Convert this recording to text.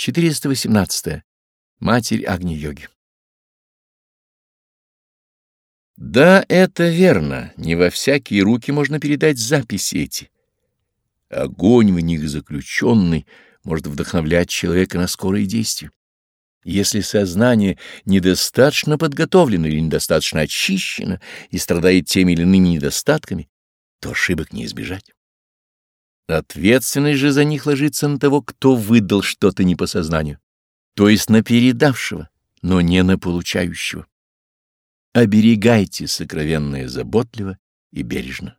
418. Матерь Агни-йоги. Да, это верно, не во всякие руки можно передать записи эти. Огонь в них заключенный может вдохновлять человека на скорые действия. Если сознание недостаточно подготовлено или недостаточно очищено и страдает теми или иными недостатками, то ошибок не избежать. Ответственность же за них ложится на того, кто выдал что-то не по сознанию, то есть на передавшего, но не на получающего. Оберегайте сокровенное заботливо и бережно.